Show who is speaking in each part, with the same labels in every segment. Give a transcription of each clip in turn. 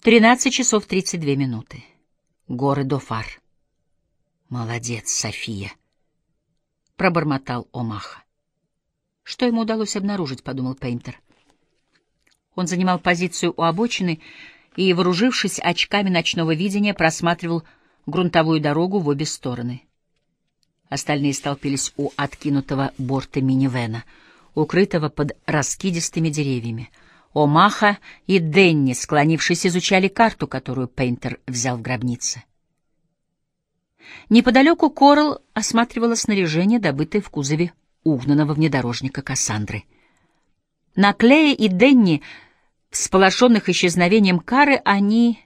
Speaker 1: Тринадцать часов тридцать две минуты. Горы Дофар. Молодец, София, пробормотал Омаха. Что ему удалось обнаружить, подумал Пейнтер. Он занимал позицию у обочины и, вооружившись очками ночного видения, просматривал грунтовую дорогу в обе стороны. Остальные столпились у откинутого борта минивэна, укрытого под раскидистыми деревьями. Омаха и Денни, склонившись, изучали карту, которую Пейнтер взял в гробнице. Неподалеку Корал осматривала снаряжение, добытое в кузове угнанного внедорожника Кассандры. На Клее и Денни, всполошенных исчезновением Кары, они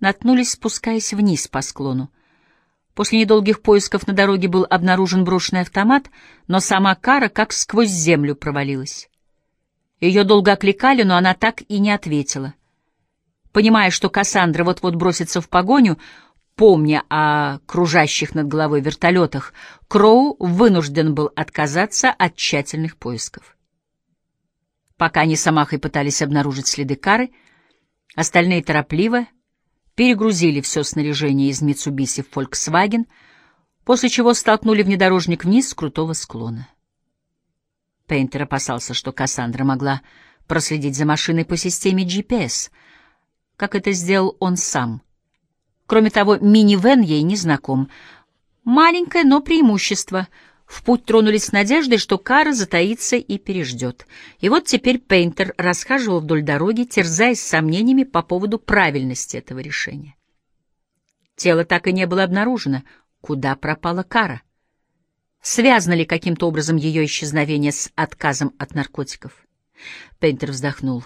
Speaker 1: наткнулись, спускаясь вниз по склону. После недолгих поисков на дороге был обнаружен брошенный автомат, но сама Кара как сквозь землю провалилась. Ее долго окликали, но она так и не ответила. Понимая, что Кассандра вот-вот бросится в погоню, помня о кружащих над головой вертолетах, Кроу вынужден был отказаться от тщательных поисков. Пока они с Амахой пытались обнаружить следы Кары, остальные торопливо перегрузили все снаряжение из Митсубиси в Volkswagen, после чего столкнули внедорожник вниз с крутого склона. Пейнтер опасался, что Кассандра могла проследить за машиной по системе GPS, как это сделал он сам. Кроме того, минивэн ей не знаком. Маленькое, но преимущество — в путь тронулись с надеждой, что Кара затаится и переждет. И вот теперь Пейнтер расхаживал вдоль дороги, терзаясь сомнениями по поводу правильности этого решения. Тело так и не было обнаружено. Куда пропала Кара? Связано ли каким-то образом ее исчезновение с отказом от наркотиков? Пейнтер вздохнул.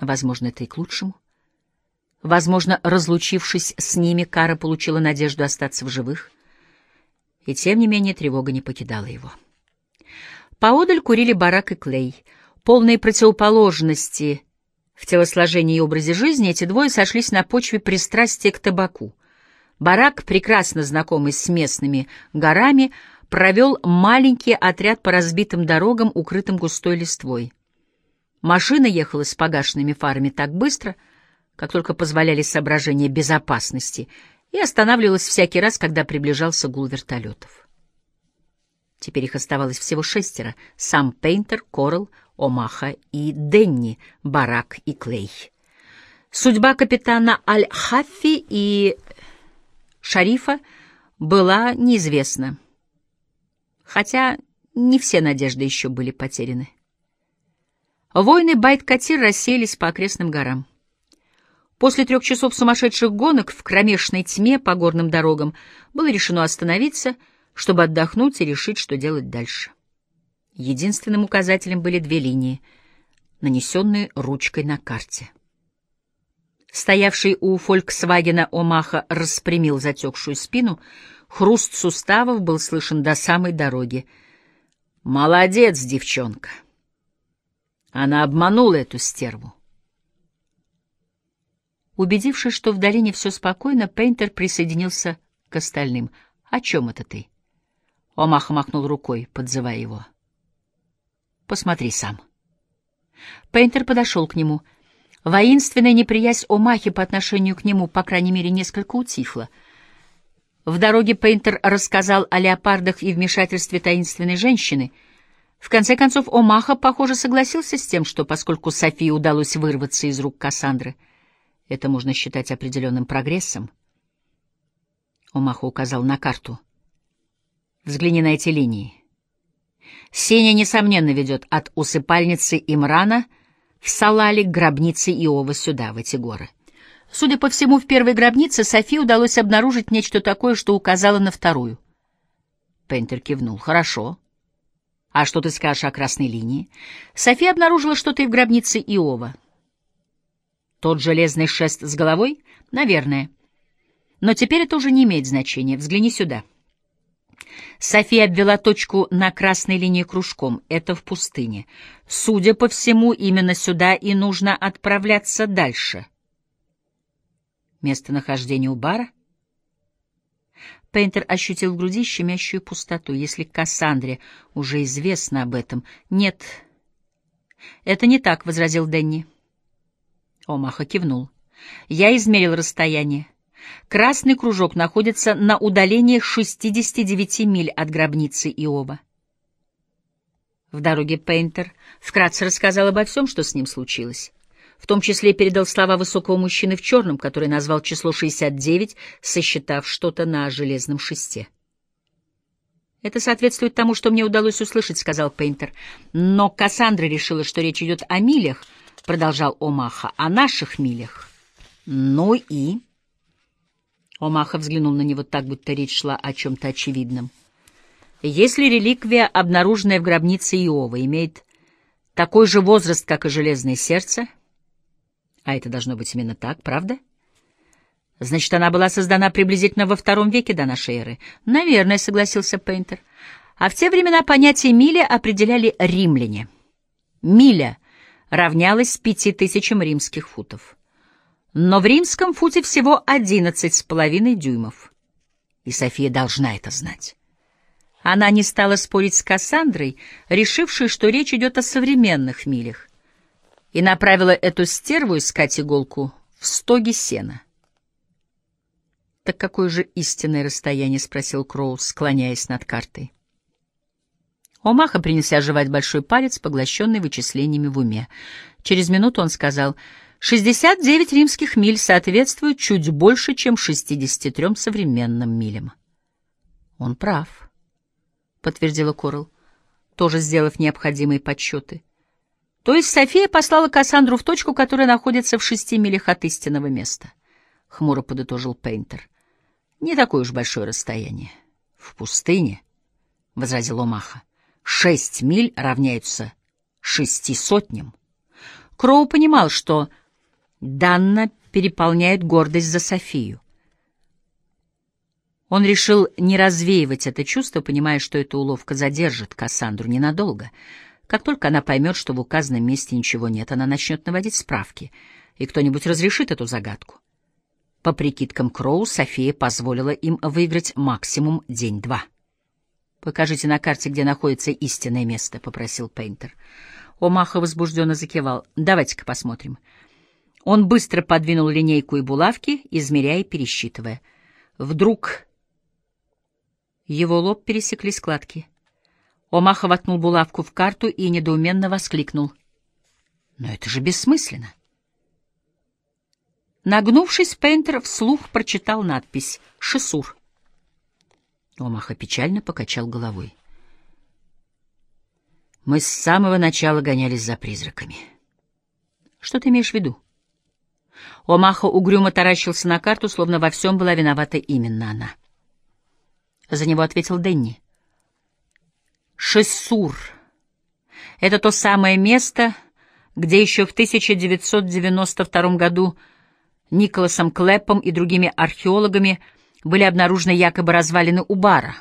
Speaker 1: Возможно, это и к лучшему. Возможно, разлучившись с ними, Кара получила надежду остаться в живых — и тем не менее тревога не покидала его. Поодаль курили Барак и Клей. Полные противоположности в телосложении и образе жизни эти двое сошлись на почве пристрастия к табаку. Барак, прекрасно знакомый с местными горами, провел маленький отряд по разбитым дорогам, укрытым густой листвой. Машина ехала с погашенными фарами так быстро, как только позволяли соображения безопасности — и останавливалась всякий раз, когда приближался гул вертолетов. Теперь их оставалось всего шестеро — сам Пейнтер, Корал, Омаха и Денни, Барак и Клей. Судьба капитана Аль-Хаффи и Шарифа была неизвестна, хотя не все надежды еще были потеряны. Воины Байт-Катир рассеялись по окрестным горам. После трех часов сумасшедших гонок в кромешной тьме по горным дорогам было решено остановиться, чтобы отдохнуть и решить, что делать дальше. Единственным указателем были две линии, нанесенные ручкой на карте. Стоявший у «Фольксвагена» Омаха распрямил затекшую спину, хруст суставов был слышен до самой дороги. «Молодец, девчонка!» Она обманула эту стерву. Убедившись, что в долине все спокойно, Пейнтер присоединился к остальным. «О чем это ты?» Омаха махнул рукой, подзывая его. «Посмотри сам». Пейнтер подошел к нему. Воинственная неприязнь Омахи по отношению к нему, по крайней мере, несколько утихла. В дороге Пейнтер рассказал о леопардах и вмешательстве таинственной женщины. В конце концов, Омаха, похоже, согласился с тем, что, поскольку Софии удалось вырваться из рук Кассандры, — это можно считать определенным прогрессом. Омахо указал на карту. Взгляни на эти линии. Сеня, несомненно, ведет от усыпальницы Имрана в Салале к гробнице Иова сюда, в эти горы. Судя по всему, в первой гробнице Софии удалось обнаружить нечто такое, что указало на вторую. Пентер кивнул. «Хорошо. А что ты скажешь о красной линии?» София обнаружила что-то и в гробнице Иова. Тот железный шест с головой? Наверное. Но теперь это уже не имеет значения. Взгляни сюда. София обвела точку на красной линии кружком. Это в пустыне. Судя по всему, именно сюда и нужно отправляться дальше. Местонахождение у бара? Пейнтер ощутил в груди щемящую пустоту. Если Кассандре уже известно об этом... Нет, это не так, — возразил Дэнни. Омаха кивнул. Я измерил расстояние. Красный кружок находится на удалении 69 миль от гробницы Иова. В дороге Пейнтер вкратце рассказал обо всем, что с ним случилось. В том числе передал слова высокого мужчины в черном, который назвал число 69, сосчитав что-то на железном шесте. «Это соответствует тому, что мне удалось услышать», — сказал Пейнтер. «Но Кассандра решила, что речь идет о милях», — продолжал Омаха, — «о наших милях». «Ну и...» Омаха взглянул на него так, будто речь шла о чем-то очевидном. «Если реликвия, обнаруженная в гробнице Иова, имеет такой же возраст, как и железное сердце, а это должно быть именно так, правда?» Значит, она была создана приблизительно во втором веке до нашей эры. Наверное, согласился Пейнтер. А в те времена понятие миля определяли римляне. Миля равнялась пяти тысячам римских футов. Но в римском футе всего одиннадцать с половиной дюймов. И София должна это знать. Она не стала спорить с Кассандрой, решившей, что речь идет о современных милях, и направила эту стерву искать иголку в стоге сена. «Так какое же истинное расстояние?» — спросил Кроу, склоняясь над картой. Омаха принялся оживать большой палец, поглощенный вычислениями в уме. Через минуту он сказал, «Шестьдесят девять римских миль соответствуют чуть больше, чем шестидесяти трем современным милям». «Он прав», — подтвердила Корл, тоже сделав необходимые подсчеты. «То есть София послала Кассандру в точку, которая находится в шести милях от истинного места», — хмуро подытожил Пейнтер. Не такое уж большое расстояние. В пустыне, — возразил Омаха, — шесть миль равняются шести сотням. Кроу понимал, что Данна переполняет гордость за Софию. Он решил не развеивать это чувство, понимая, что эта уловка задержит Кассандру ненадолго. Как только она поймет, что в указанном месте ничего нет, она начнет наводить справки, и кто-нибудь разрешит эту загадку. По прикидкам Кроу, София позволила им выиграть максимум день-два. «Покажите на карте, где находится истинное место», — попросил Пейнтер. Омаха возбужденно закивал. «Давайте-ка посмотрим». Он быстро подвинул линейку и булавки, измеряя и пересчитывая. Вдруг его лоб пересекли складки. Омаха воткнул булавку в карту и недоуменно воскликнул. «Но это же бессмысленно!» Нагнувшись, Пейнтер вслух прочитал надпись «Шесур». Омаха печально покачал головой. Мы с самого начала гонялись за призраками. Что ты имеешь в виду? Омаха угрюмо таращился на карту, словно во всем была виновата именно она. За него ответил Денни. Шессур. Это то самое место, где еще в 1992 году Николасом Клэпом и другими археологами были обнаружены якобы развалины у бара.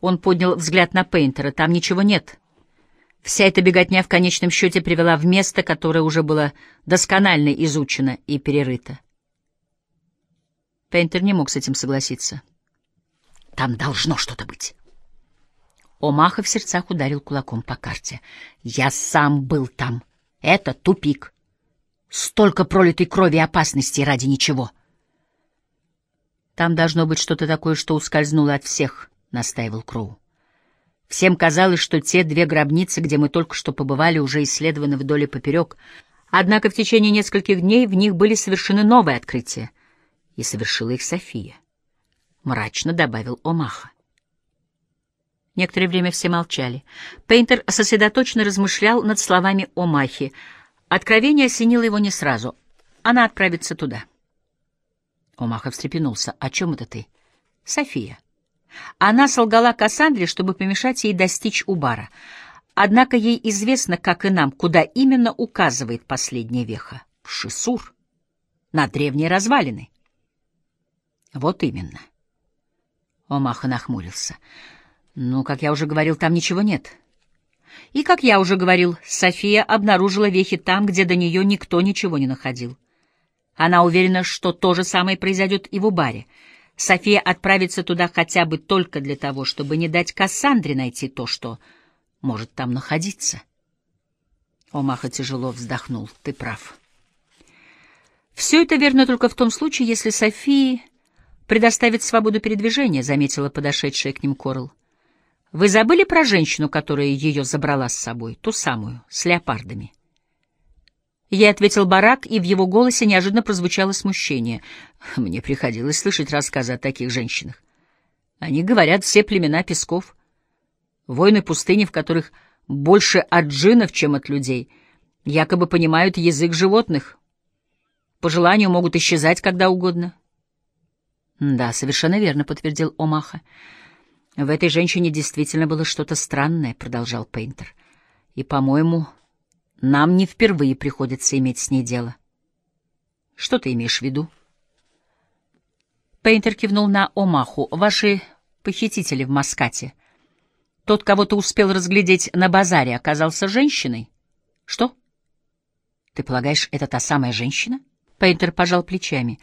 Speaker 1: Он поднял взгляд на Пейнтера. Там ничего нет. Вся эта беготня в конечном счете привела в место, которое уже было досконально изучено и перерыто. Пейнтер не мог с этим согласиться. Там должно что-то быть. Омаха в сердцах ударил кулаком по карте. «Я сам был там. Это тупик. Столько пролитой крови и опасности ради ничего. Там должно быть что-то такое, что ускользнуло от всех, — настаивал Кроу. Всем казалось, что те две гробницы, где мы только что побывали, уже исследованы вдоль и поперек. Однако в течение нескольких дней в них были совершены новые открытия. И совершила их София. Мрачно добавил Омаха. Некоторое время все молчали. Пейнтер сосредоточенно размышлял над словами Омахи — Откровение осенило его не сразу. Она отправится туда. Омаха встрепенулся. «О чем это ты?» «София». Она солгала Кассандре, чтобы помешать ей достичь Убара. Однако ей известно, как и нам, куда именно указывает последняя веха. В Шисур. На древние развалины. Вот именно. Омаха нахмурился. Ну, как я уже говорил, там ничего нет. И, как я уже говорил, София обнаружила вехи там, где до нее никто ничего не находил. Она уверена, что то же самое произойдет и в Убаре. София отправится туда хотя бы только для того, чтобы не дать Кассандре найти то, что может там находиться. Омаха тяжело вздохнул. Ты прав. Все «Все это верно только в том случае, если Софии предоставит свободу передвижения», — заметила подошедшая к ним Корл. «Вы забыли про женщину, которая ее забрала с собой, ту самую, с леопардами?» Ей ответил барак, и в его голосе неожиданно прозвучало смущение. Мне приходилось слышать рассказы о таких женщинах. Они говорят все племена песков. Воины пустыни, в которых больше от джинов, чем от людей, якобы понимают язык животных. По желанию могут исчезать когда угодно. «Да, совершенно верно», — подтвердил Омаха. «В этой женщине действительно было что-то странное», — продолжал Пейнтер. «И, по-моему, нам не впервые приходится иметь с ней дело». «Что ты имеешь в виду?» Пейнтер кивнул на Омаху. «Ваши похитители в Маскате. Тот, кого ты успел разглядеть на базаре, оказался женщиной?» «Что? Ты полагаешь, это та самая женщина?» Пейнтер пожал плечами.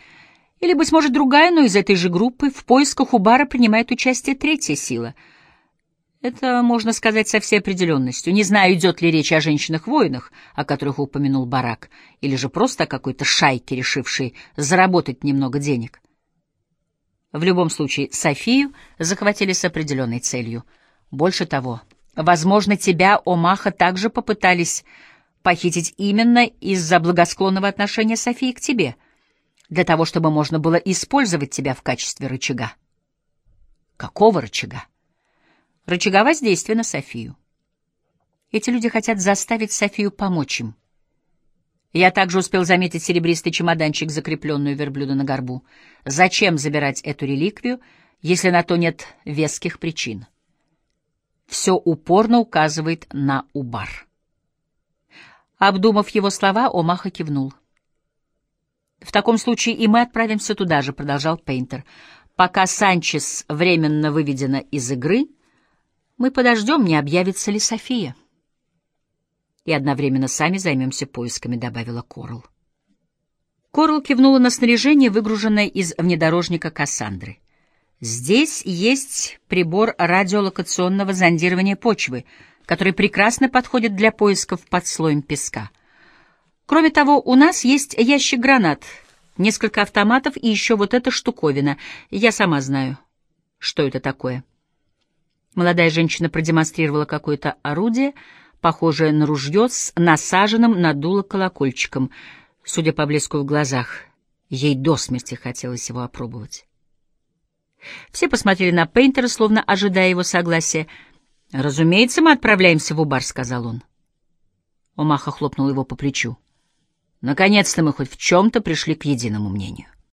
Speaker 1: «Или, быть может, другая, но из этой же группы. В поисках у бара принимает участие третья сила. Это можно сказать со всей определенностью. Не знаю, идет ли речь о женщинах-воинах, о которых упомянул Барак, или же просто о какой-то шайке, решившей заработать немного денег. В любом случае, Софию захватили с определенной целью. Больше того, возможно, тебя, Омаха, также попытались похитить именно из-за благосклонного отношения Софии к тебе, для того, чтобы можно было использовать тебя в качестве рычага. Какого рычага? Рычага воздействия на Софию. Эти люди хотят заставить Софию помочь им. Я также успел заметить серебристый чемоданчик, закрепленную верблюда на горбу. Зачем забирать эту реликвию, если на то нет веских причин? Все упорно указывает на Убар. Обдумав его слова, Омаха кивнул. «В таком случае и мы отправимся туда же», — продолжал Пейнтер. «Пока Санчес временно выведена из игры, мы подождем, не объявится ли София» и одновременно сами займемся поисками», — добавила Корл. Корл кивнула на снаряжение, выгруженное из внедорожника Кассандры. «Здесь есть прибор радиолокационного зондирования почвы, который прекрасно подходит для поисков под слоем песка. Кроме того, у нас есть ящик гранат, несколько автоматов и еще вот эта штуковина. Я сама знаю, что это такое». Молодая женщина продемонстрировала какое-то орудие — похожее на ружье с насаженным на дуло колокольчиком. Судя по блеску в глазах, ей до смерти хотелось его опробовать. Все посмотрели на Пейнтера, словно ожидая его согласия. «Разумеется, мы отправляемся в Убар», — сказал он. Омаха хлопнул его по плечу. «Наконец-то мы хоть в чем-то пришли к единому мнению».